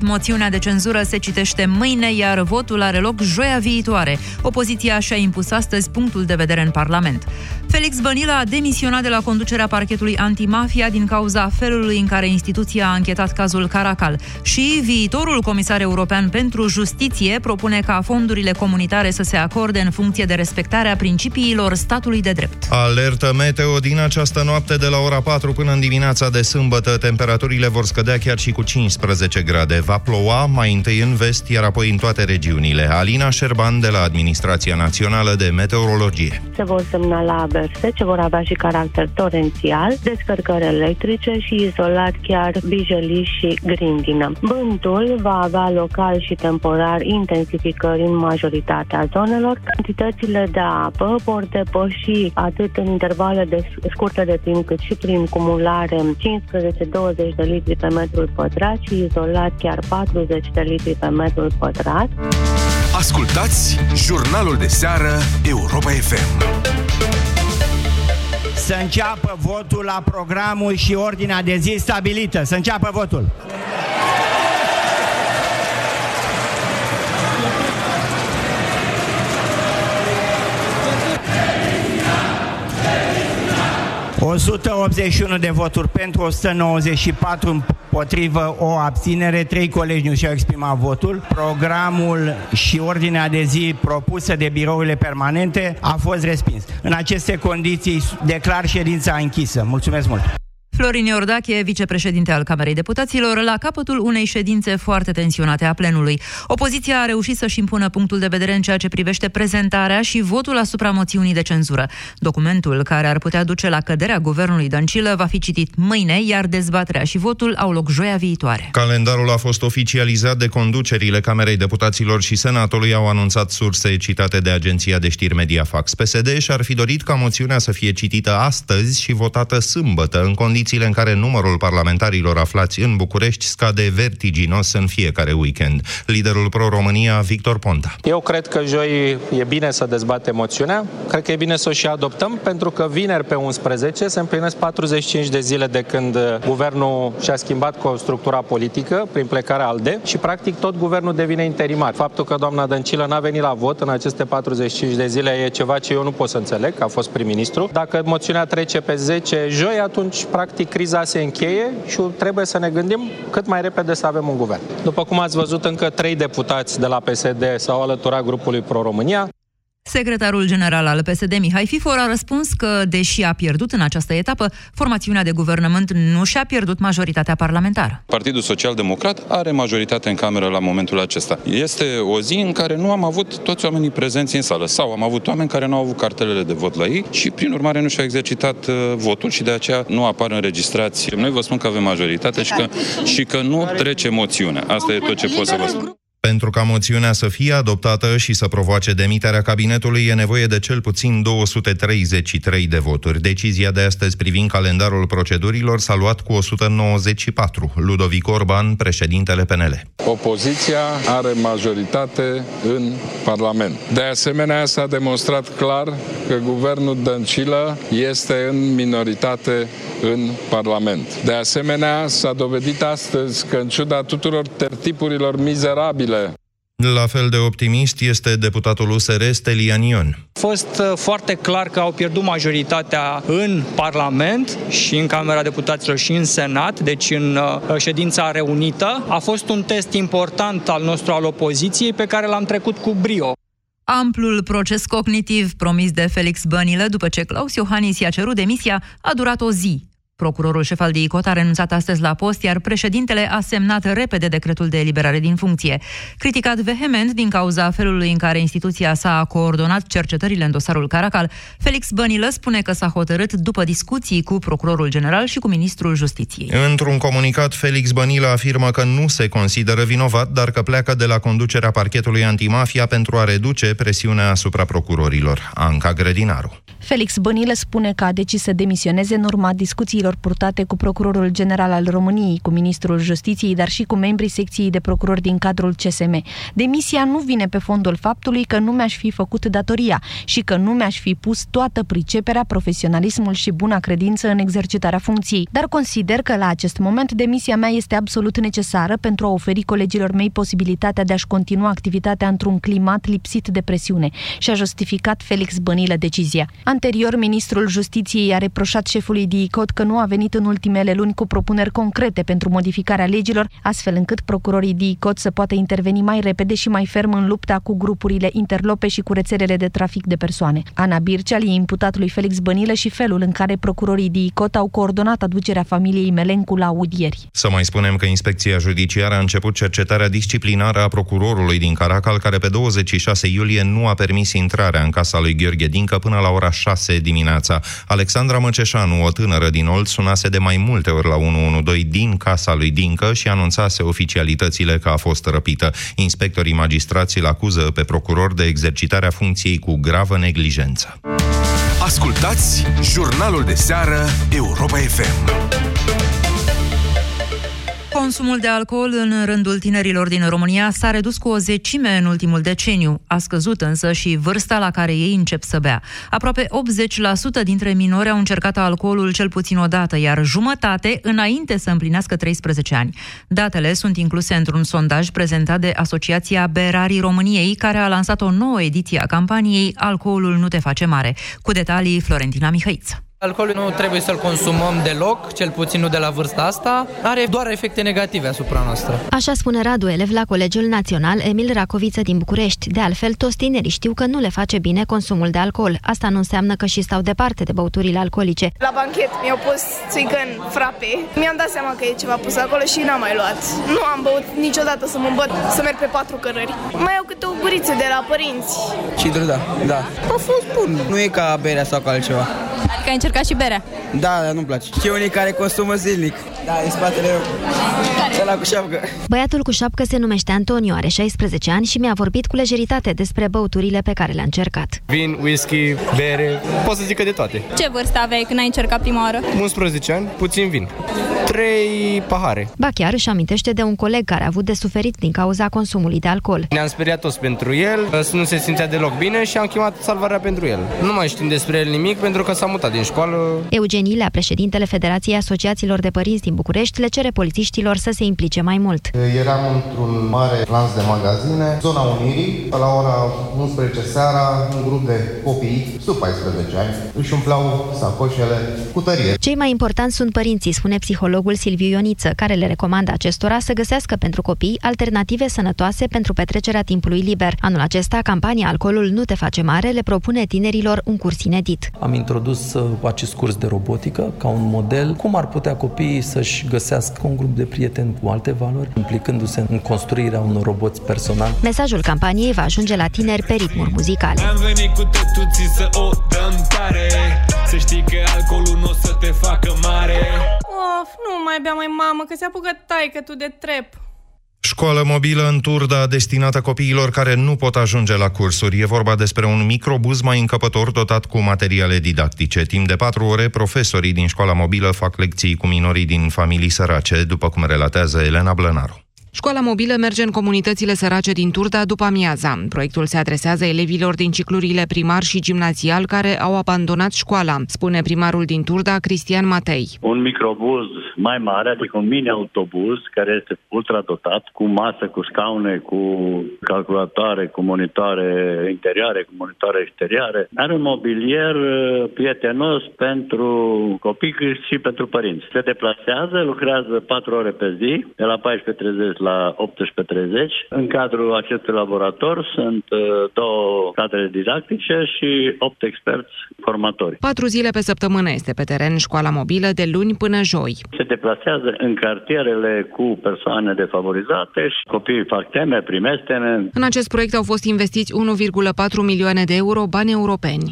Moțiunea de cenzură se citește mâine, iar votul are loc joia viitoare. Opoziția și-a impus astăzi punctul de vedere în Parlament. Felix Bănila a demisionat de la conducerea parchetului antimafia din cauza felului în care instituția a închetat cazul Caracal. Și viitorul comisar european pentru justiție propune ca fondurile comunitare să se acorde în funcție de respectarea principiilor statului de drept. Alertă meteo din această noapte de la ora 4 până în dimineața de sâmbătă. Temperaturile vor scădea chiar și cu 15 grade grade. Va ploua mai întâi în vest, iar apoi în toate regiunile. Alina Șerban de la Administrația Națională de Meteorologie. Se vor semnala averse ce vor avea și caracter torențial, descărcări electrice și izolat chiar bijeli și grindină. Vântul va avea local și temporar intensificări în majoritatea zonelor. Cantitățile de apă vor depăși atât în intervale de scurte de timp cât și prin cumulare 15-20 de litri pe metru pătrat și izolat chiar 40 de litri pe metru pătrat. Ascultați jurnalul de seară Europa FM. Să înceapă votul la programul și ordinea de zi stabilită. Să înceapă votul. 181 de voturi pentru, 194 împotrivă, o abținere, trei colegi nu și-au exprimat votul. Programul și ordinea de zi propusă de birourile permanente a fost respins. În aceste condiții declar ședința închisă. Mulțumesc mult! Florin Iordache, vicepreședinte al Camerei Deputaților, la capătul unei ședințe foarte tensionate a plenului. Opoziția a reușit să-și impună punctul de vedere în ceea ce privește prezentarea și votul asupra moțiunii de cenzură. Documentul care ar putea duce la căderea guvernului Dăncilă va fi citit mâine, iar dezbaterea și votul au loc joia viitoare. Calendarul a fost oficializat de conducerile Camerei Deputaților și Senatului au anunțat surse citate de agenția de știri Mediafax. PSD și-ar fi dorit ca moțiunea să fie citită astăzi și votată sâmbătă, în condiții condițiile în care numărul parlamentarilor aflați în București scade vertiginos în fiecare weekend. Liderul Pro-România, Victor Ponta. Eu cred că joi e bine să dezbate moțiunea, cred că e bine să o și adoptăm, pentru că vineri pe 11 se împlinesc 45 de zile de când guvernul și-a schimbat cu structura politică prin plecarea ALDE și practic tot guvernul devine interimar. Faptul că doamna Dăncilă n-a venit la vot în aceste 45 de zile e ceva ce eu nu pot să înțeleg, că a fost prim-ministru. Dacă moțiunea trece pe 10 joi, atunci practic practic criza se încheie și trebuie să ne gândim cât mai repede să avem un guvern. După cum ați văzut, încă trei deputați de la PSD s-au alăturat grupului Pro-România. Secretarul general al PSD, Mihai Fifor, a răspuns că, deși a pierdut în această etapă, formațiunea de guvernământ nu și-a pierdut majoritatea parlamentară. Partidul Social Democrat are majoritate în cameră la momentul acesta. Este o zi în care nu am avut toți oamenii prezenți în sală sau am avut oameni care nu au avut cartelele de vot la ei și, prin urmare, nu și-au exercitat uh, votul și de aceea nu apar înregistrați. Noi vă spun că avem majoritate și că, și că nu trece moțiunea. Asta e tot ce pot să vă spun. Pentru ca moțiunea să fie adoptată și să provoace demiterea cabinetului, e nevoie de cel puțin 233 de voturi. Decizia de astăzi privind calendarul procedurilor s-a luat cu 194. Ludovic Orban, președintele PNL. Opoziția are majoritate în Parlament. De asemenea, s-a demonstrat clar că guvernul Dăncilă este în minoritate în Parlament. De asemenea, s-a dovedit astăzi că, în ciuda tuturor tertipurilor mizerabile la fel de optimist este deputatul USR Stelian Ion. A fost uh, foarte clar că au pierdut majoritatea în Parlament și în Camera Deputaților și în Senat, deci în uh, ședința reunită. A fost un test important al nostru al opoziției pe care l-am trecut cu brio. Amplul proces cognitiv promis de Felix Bănilă după ce Claus Iohannis i-a cerut demisia a durat o zi. Procurorul șef al DICOT a renunțat astăzi la post, iar președintele a semnat repede decretul de eliberare din funcție. Criticat vehement din cauza felului în care instituția sa a coordonat cercetările în dosarul Caracal, Felix Bănilă spune că s-a hotărât după discuții cu procurorul general și cu ministrul justiției. Într-un comunicat, Felix Bănilă afirmă că nu se consideră vinovat, dar că pleacă de la conducerea parchetului antimafia pentru a reduce presiunea asupra procurorilor. Anca Grădinaru. Felix Bănilă spune că a decis să demisioneze în urma discuțiilor discuțiilor purtate cu Procurorul General al României, cu Ministrul Justiției, dar și cu membrii secției de procurori din cadrul CSM. Demisia nu vine pe fondul faptului că nu mi-aș fi făcut datoria și că nu mi-aș fi pus toată priceperea, profesionalismul și buna credință în exercitarea funcției, dar consider că la acest moment demisia mea este absolut necesară pentru a oferi colegilor mei posibilitatea de a-și continua activitatea într-un climat lipsit de presiune și a justificat Felix Bănilă decizia. Anterior, ministrul Justiției a reproșat șefului DICOT că nu a venit în ultimele luni cu propuneri concrete pentru modificarea legilor, astfel încât procurorii DICOT să poată interveni mai repede și mai ferm în lupta cu grupurile interlope și cu rețelele de trafic de persoane. Ana Bircea e imputat lui Felix Bănilă și felul în care procurorii DICOT au coordonat aducerea familiei Melencu la audieri. Să mai spunem că Inspecția Judiciară a început cercetarea disciplinară a procurorului din Caracal, care pe 26 iulie nu a permis intrarea în casa lui Gheorghe Dincă până la ora 6 dimineața. Alexandra Măceșanu, o tânără din Olt, sunase de mai multe ori la 112 din casa lui Dincă și anunțase oficialitățile că a fost răpită. Inspectorii magistrații îl acuză pe procuror de exercitarea funcției cu gravă neglijență. Ascultați jurnalul de seară Europa FM. Consumul de alcool în rândul tinerilor din România s-a redus cu o zecime în ultimul deceniu. A scăzut însă și vârsta la care ei încep să bea. Aproape 80% dintre minori au încercat alcoolul cel puțin o dată, iar jumătate înainte să împlinească 13 ani. Datele sunt incluse într-un sondaj prezentat de Asociația Berarii României, care a lansat o nouă ediție a campaniei Alcoolul nu te face mare. Cu detalii, Florentina Mihăiță. Alcoolul nu trebuie să-l consumăm deloc, cel puțin nu de la vârsta asta. Are doar efecte negative asupra noastră. Așa spune Radu, elev la Colegiul Național Emil Racoviță din București. De altfel, toți tinerii știu că nu le face bine consumul de alcool. Asta nu înseamnă că și stau departe de băuturile alcoolice. La banchet mi-au pus țuică în frape. Mi-am dat seama că e ceva pus acolo și n-am mai luat. Nu am băut niciodată să mă îmbăt, să merg pe patru cărări. Mai au câte o guriță de la părinți. Cidru, da, da. A fost bun. Nu e ca berea sau ca altceva. Adică ai încercat și berea? Da, dar nu-mi place. Și unii care consumă zilnic. Da, în spatele meu. Ăla cu șapcă. Băiatul cu șapcă se numește Antonio, are 16 ani și mi-a vorbit cu lejeritate despre băuturile pe care le-a încercat. Vin, whisky, bere, pot să zic că de toate. Ce vârstă aveai când ai încercat prima oară? 11 ani, puțin vin. Trei pahare. Ba chiar își amintește de un coleg care a avut de suferit din cauza consumului de alcool. Ne-am speriat toți pentru el, nu se simțea deloc bine și am chemat salvarea pentru el. Nu mai știm despre el nimic pentru că s-a mutat din școală. Eugenilea, președintele Federației Asociațiilor de Părinți din București, le cere polițiștilor să se implice mai mult. Eram într-un mare lanț de magazine, zona Unirii, la ora 11 seara, un grup de copii sub 14 ani își umpleau sacoșele cu tărie. Cei mai importanți sunt părinții, spune psihologul Silviu Ioniță, care le recomandă acestora să găsească pentru copii alternative sănătoase pentru petrecerea timpului liber. Anul acesta, campania Alcoolul nu te face mare le propune tinerilor un curs inedit. Am introdus uh, acest curs de robotică ca un model cum ar putea copiii să-și găsească un grup de prieteni cu alte valori, implicându-se în construirea unor roboți personali. Mesajul campaniei va ajunge la tineri pe ritmuri muzicale. Am venit cu tătuții să o dăm tare Să știi că alcoolul nu o să te facă mare Of, nu mai bea mai mamă, că se apucă taică tu de trep. Școală mobilă în Turda destinată copiilor care nu pot ajunge la cursuri. E vorba despre un microbuz mai încăpător dotat cu materiale didactice. Timp de patru ore, profesorii din școala mobilă fac lecții cu minorii din familii sărace, după cum relatează Elena Blănaru. Școala mobilă merge în comunitățile sărace din Turda după amiaza. Proiectul se adresează elevilor din ciclurile primar și gimnazial care au abandonat școala, spune primarul din Turda, Cristian Matei. Un microbuz mai mare, adică un mini-autobuz care este ultradotat, cu masă, cu scaune, cu calculatoare, cu monitoare interioare, cu monitoare exterioare. Are un mobilier uh, prietenos pentru copii și pentru părinți. Se deplasează, lucrează 4 ore pe zi, de la 14.30 la 18.30. În cadrul acestui laborator sunt uh, două cadre didactice și 8 experți formatori. Patru zile pe săptămână este pe teren școala mobilă de luni până joi. Se deplasează în cartierele cu persoane defavorizate și copiii fac teme, primesc teme. În acest proiect au fost investiți 1,4 milioane de euro bani europeni.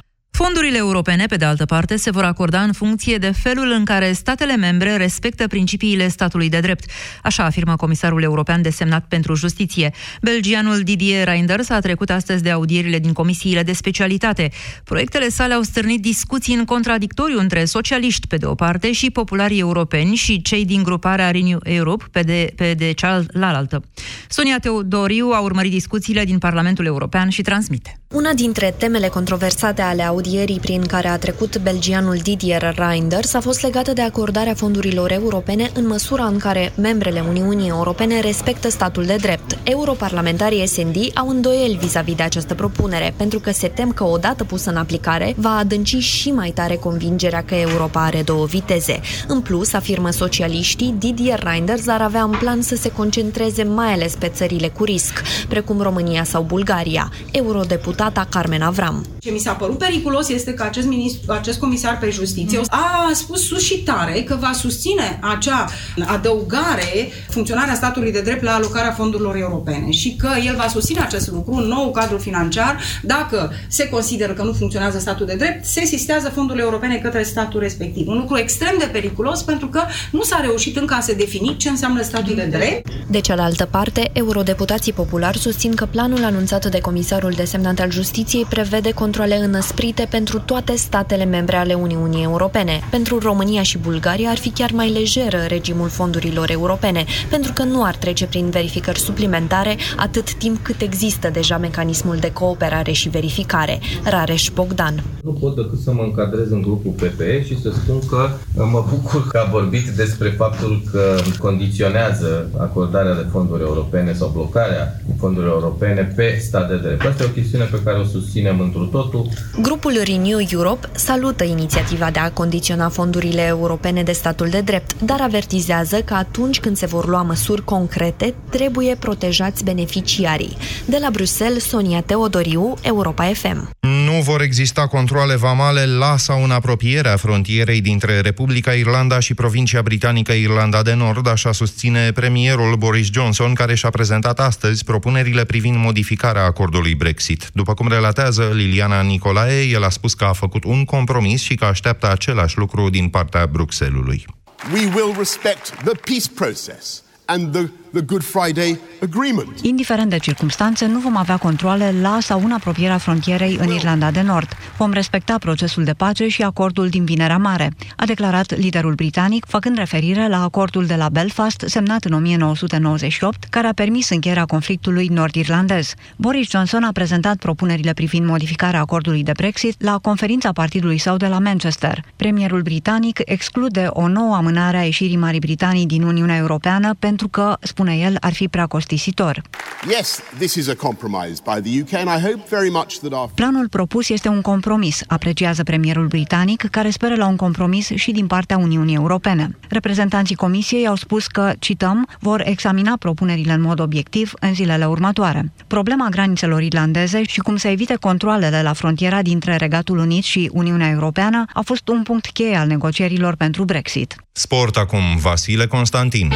Fondurile europene, pe de altă parte, se vor acorda în funcție de felul în care statele membre respectă principiile statului de drept. Așa afirmă comisarul european desemnat pentru justiție. Belgianul Didier Reinders a trecut astăzi de audierile din comisiile de specialitate. Proiectele sale au stârnit discuții în contradictoriu între socialiști pe de o parte și popularii europeni și cei din gruparea Renew Europe pe de, pe de cealaltă. Sonia Teodoriu a urmărit discuțiile din Parlamentul European și transmite. Una dintre temele controversate ale audierii prin care a trecut belgianul Didier Reinders a fost legată de acordarea fondurilor europene în măsura în care membrele Uniunii Europene respectă statul de drept. Europarlamentarii SND au îndoieli vis-a-vis de această propunere, pentru că se tem că odată pusă în aplicare va adânci și mai tare convingerea că Europa are două viteze. În plus, afirmă socialiștii, Didier Reinders ar avea în plan să se concentreze mai ales pe țările cu risc, precum România sau Bulgaria. Eurodeputata Carmen Avram. Ce mi s-a părut periculos este că acest, ministru, acest comisar pe justiție a spus sus și tare că va susține acea adăugare, funcționarea statului de drept la alocarea fondurilor europene și că el va susține acest lucru în nou cadru financiar dacă se consideră că nu funcționează statul de drept, se sistează fondurile europene către statul respectiv. Un lucru extrem de periculos pentru că nu s-a reușit încă a se defini ce înseamnă statul de drept. De cealaltă parte, eurodeputații populari susțin că planul anunțat de comisarul desemnat al justiției prevede controle înăsprite pentru toate statele membre ale Uniunii Europene. Pentru România și Bulgaria ar fi chiar mai lejeră regimul fondurilor europene, pentru că nu ar trece prin verificări suplimentare atât timp cât există deja mecanismul de cooperare și verificare. Rareș Bogdan. Nu pot decât să mă încadrez în grupul PPE și să spun că mă bucur că a vorbit despre faptul că condiționează acordarea de fonduri europene sau blocarea fondurilor europene pe stat de drept. Asta e o chestiune pe care o susținem întru totul. Grupul Renew Europe salută inițiativa de a condiționa fondurile europene de statul de drept, dar avertizează că atunci când se vor lua măsuri concrete, trebuie protejați beneficiarii. De la Bruxelles, Sonia Teodoriu, Europa FM. Nu vor exista controle vamale la sau în apropierea frontierei dintre Republica Irlanda și provincia britanică Irlanda de Nord, așa susține premierul Boris Johnson, care și-a prezentat astăzi propunerile privind modificarea acordului Brexit. După cum relatează Liliana Nicolae, el a spus că a făcut un compromis și că așteaptă același lucru din partea Bruxellesului. We will respect the peace process and the the Good Friday Agreement. Indiferent de circunstanțe, nu vom avea controle la sau în apropierea frontierei în Irlanda de Nord. Vom respecta procesul de pace și acordul din Vinerea Mare, a declarat liderul britanic, făcând referire la acordul de la Belfast, semnat în 1998, care a permis încheierea conflictului nord-irlandez. Boris Johnson a prezentat propunerile privind modificarea acordului de Brexit la conferința partidului său de la Manchester. Premierul britanic exclude o nouă amânare a ieșirii Marii Britanii din Uniunea Europeană pentru că, spune spune el, ar fi prea costisitor. Yes, this is a compromise by the UK and I hope very much that our... Planul propus este un compromis, apreciază premierul britanic, care speră la un compromis și din partea Uniunii Europene. Reprezentanții Comisiei au spus că, cităm, vor examina propunerile în mod obiectiv în zilele următoare. Problema granițelor irlandeze și cum să evite controlele la frontiera dintre Regatul Unit și Uniunea Europeană a fost un punct cheie al negocierilor pentru Brexit. Sport acum, Vasile Constantin.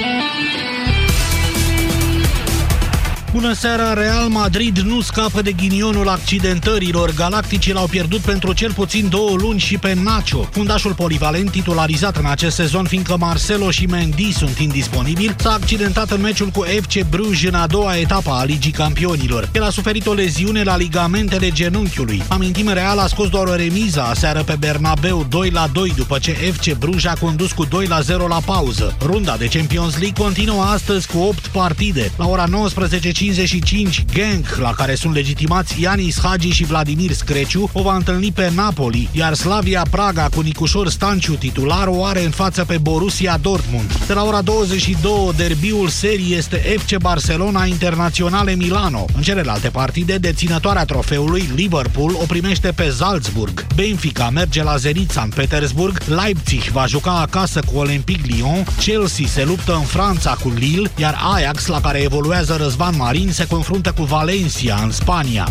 Bună seara, Real Madrid nu scapă de ghinionul accidentărilor. Galacticii l-au pierdut pentru cel puțin două luni și pe Nacho. Fundașul polivalent titularizat în acest sezon, fiindcă Marcelo și Mendy sunt indisponibili, s-a accidentat în meciul cu FC Bruges în a doua etapă a Ligii Campionilor. El a suferit o leziune la ligamentele genunchiului. Amintim, Real a scos doar o remiză aseară pe Bernabeu 2 la 2 după ce FC Bruges a condus cu 2 la 0 la pauză. Runda de Champions League continuă astăzi cu 8 partide. La ora 19 55 Genk, la care sunt legitimați Ianis Hagi și Vladimir Screciu, o va întâlni pe Napoli, iar Slavia Praga cu Nicușor Stanciu titular o are în față pe Borussia Dortmund. De la ora 22, derbiul serii este FC Barcelona Internaționale Milano. În celelalte partide, deținătoarea trofeului, Liverpool, o primește pe Salzburg. Benfica merge la Zenit San Petersburg, Leipzig va juca acasă cu Olympique Lyon, Chelsea se luptă în Franța cu Lille, iar Ajax, la care evoluează Răzvan Marin, se confruntă cu Valencia în Spania.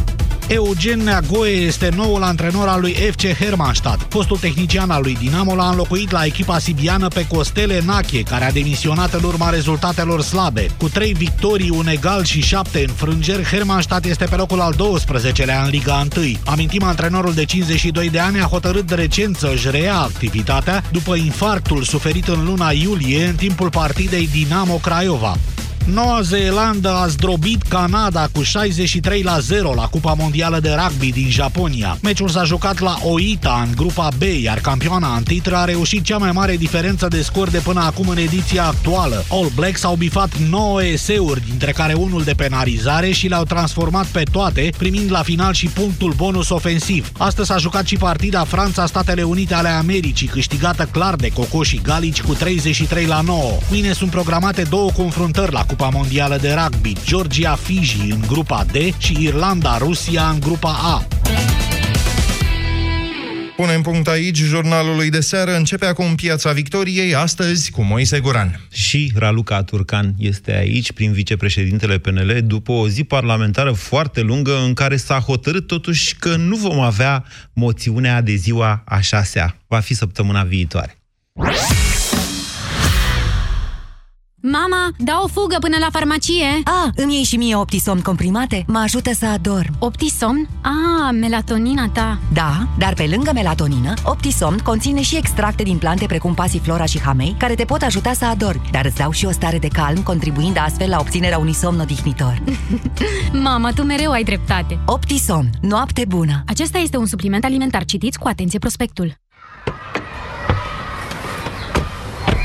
Eugen Neagoe este noul antrenor al lui FC Hermannstadt. Fostul tehnician al lui Dinamo l-a înlocuit la echipa sibiană pe Costele Nache, care a demisionat în urma rezultatelor slabe. Cu 3 victorii, un egal și 7 înfrângeri, Hermannstadt este pe locul al 12-lea în Liga 1. Amintim, antrenorul de 52 de ani a hotărât recent să-și reia activitatea după infarctul suferit în luna iulie în timpul partidei Dinamo Craiova. Noua Zeelandă a zdrobit Canada cu 63 la 0 la Cupa Mondială de Rugby din Japonia. Meciul s-a jucat la Oita în grupa B, iar campioana în titră a reușit cea mai mare diferență de scor de până acum în ediția actuală. All Blacks au bifat 9 eseuri, dintre care unul de penalizare și le-au transformat pe toate, primind la final și punctul bonus ofensiv. Astăzi s-a jucat și partida Franța-Statele Unite ale Americii, câștigată clar de cocoșii galici cu 33 la 9. Mâine sunt programate două confruntări la Cupa Cupa Mondială de Rugby, Georgia-Fiji în grupa D și Irlanda-Rusia în grupa A. Punem punct aici jurnalului de seară. Începe acum Piața Victoriei, astăzi cu Moise Guran. Și Raluca Turcan este aici, prin vicepreședintele PNL, după o zi parlamentară foarte lungă în care s-a hotărât totuși că nu vom avea moțiunea de ziua a șasea. Va fi săptămâna viitoare. Mama, dau o fugă până la farmacie. Ah, îmi iei și mie Optisomn comprimate? Mă ajută să adorm. Optisomn? Ah, melatonina ta. Da, dar pe lângă melatonină, Optisomn conține și extracte din plante precum pasiflora și hamei, care te pot ajuta să adormi, dar îți dau și o stare de calm, contribuind astfel la obținerea unui somn odihnitor. Mama, tu mereu ai dreptate. Optisomn. Noapte bună. Acesta este un supliment alimentar. Citiți cu atenție prospectul.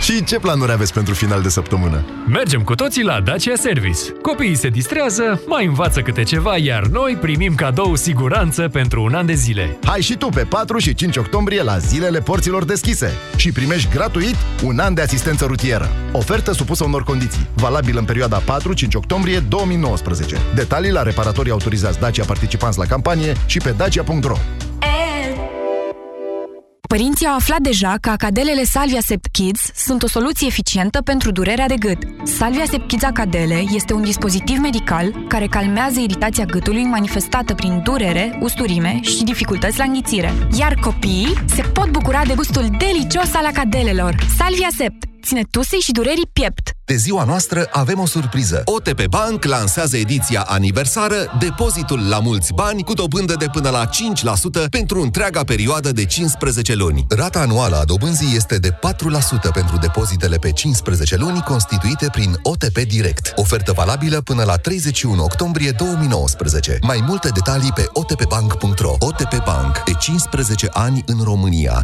Și ce planuri aveți pentru final de săptămână? Mergem cu toții la Dacia Service. Copiii se distrează, mai învață câte ceva, iar noi primim cadou siguranță pentru un an de zile. Hai și tu pe 4 și 5 octombrie la zilele porților deschise și primești gratuit un an de asistență rutieră. Ofertă supusă unor condiții. Valabil în perioada 4-5 octombrie 2019. Detalii la reparatorii autorizați Dacia participanți la campanie și pe dacia.ro. Părinții au aflat deja că acadelele Salvia Sept Kids sunt o soluție eficientă pentru durerea de gât. Salvia Sept Kids Acadele este un dispozitiv medical care calmează iritația gâtului manifestată prin durere, usturime și dificultăți la înghițire. Iar copiii se pot bucura de gustul delicios al acadelelor. Salvia Sept ține tusei și durerii piept. De ziua noastră avem o surpriză. OTP Bank lansează ediția aniversară Depozitul la mulți bani cu dobândă de până la 5% pentru întreaga perioadă de 15 luni. Rata anuală a dobânzii este de 4% pentru depozitele pe 15 luni constituite prin OTP Direct. Ofertă valabilă până la 31 octombrie 2019. Mai multe detalii pe otpbank.ro OTP Bank. De 15 ani în România.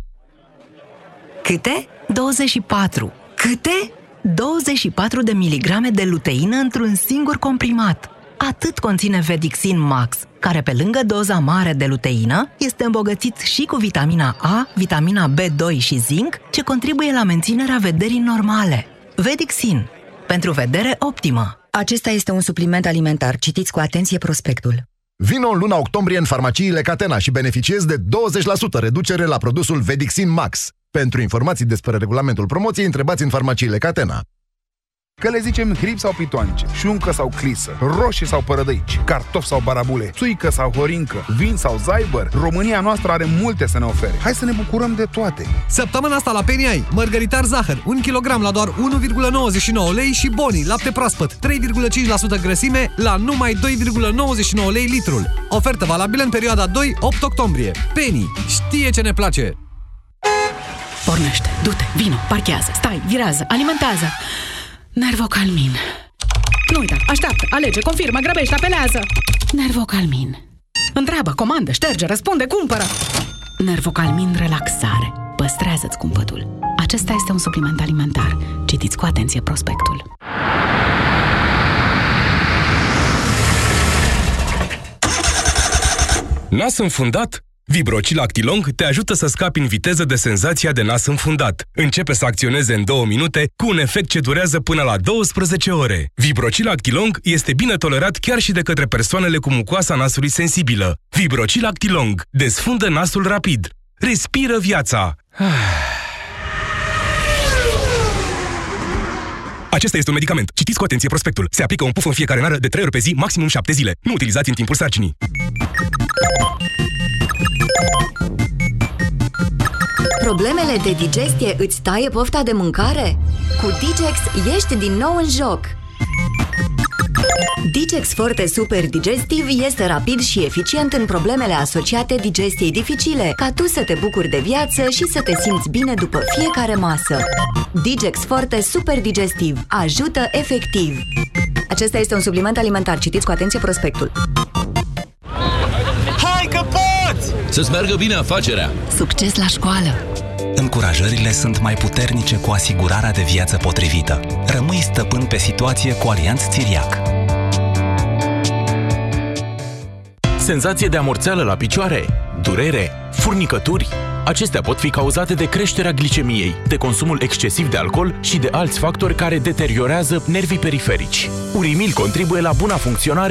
Câte? 24. Câte? 24 de miligrame de luteină într-un singur comprimat. Atât conține Vedixin Max, care pe lângă doza mare de luteină, este îmbogățit și cu vitamina A, vitamina B2 și zinc, ce contribuie la menținerea vederii normale. Vedixin. Pentru vedere optimă. Acesta este un supliment alimentar. Citiți cu atenție prospectul. Vino în luna octombrie în farmaciile Catena și beneficiezi de 20% reducere la produsul Vedixin Max. Pentru informații despre regulamentul promoției, întrebați în farmaciile Catena. Că le zicem hrib sau pitoanice, șuncă sau clisă, roșii sau părădăici, cartofi sau barabule, țuică sau horincă, vin sau zaibăr, România noastră are multe să ne ofere. Hai să ne bucurăm de toate! Săptămâna asta la Penny ai mărgăritar zahăr, 1 kg la doar 1,99 lei și boni, lapte proaspăt, 3,5% grăsime la numai 2,99 lei litrul. Ofertă valabilă în perioada 2-8 octombrie. Penny știe ce ne place! Pornește, du-te, vino, parchează, stai, virează, alimentează. Nervocalmin. Nu uita, așteaptă, alege, confirmă, grăbește, apelează. Nervocalmin. Întreabă, comandă, șterge, răspunde, cumpără. Nervocalmin relaxare. Păstrează-ți cumpătul. Acesta este un supliment alimentar. Citiți cu atenție prospectul. Nas înfundat? Vibrocil Actilong te ajută să scapi în viteză de senzația de nas înfundat. Începe să acționeze în 2 minute cu un efect ce durează până la 12 ore. Vibrocil Actilong este bine tolerat chiar și de către persoanele cu mucoasa nasului sensibilă. Vibrocil Actilong desfundă nasul rapid. Respiră viața. Acesta este un medicament. Citiți cu atenție prospectul. Se aplică un puf în fiecare nară de 3 ori pe zi, maximum 7 zile. Nu utilizați în timpul sarcinii. Problemele de digestie îți taie pofta de mâncare? Cu Digex ești din nou în joc! Digex Forte Super Digestiv este rapid și eficient în problemele asociate digestiei dificile, ca tu să te bucuri de viață și să te simți bine după fiecare masă. Digex Forte Super Digestiv ajută efectiv. Acesta este un supliment alimentar. Citiți cu atenție prospectul. Să-ți meargă bine afacerea! Succes la școală! Încurajările sunt mai puternice cu asigurarea de viață potrivită. Rămâi stăpân pe situație cu Alianț Țiriac. Senzație de amorțeală la picioare, durere, furnicături. Acestea pot fi cauzate de creșterea glicemiei, de consumul excesiv de alcool și de alți factori care deteriorează nervii periferici. Urimil contribuie la buna funcționare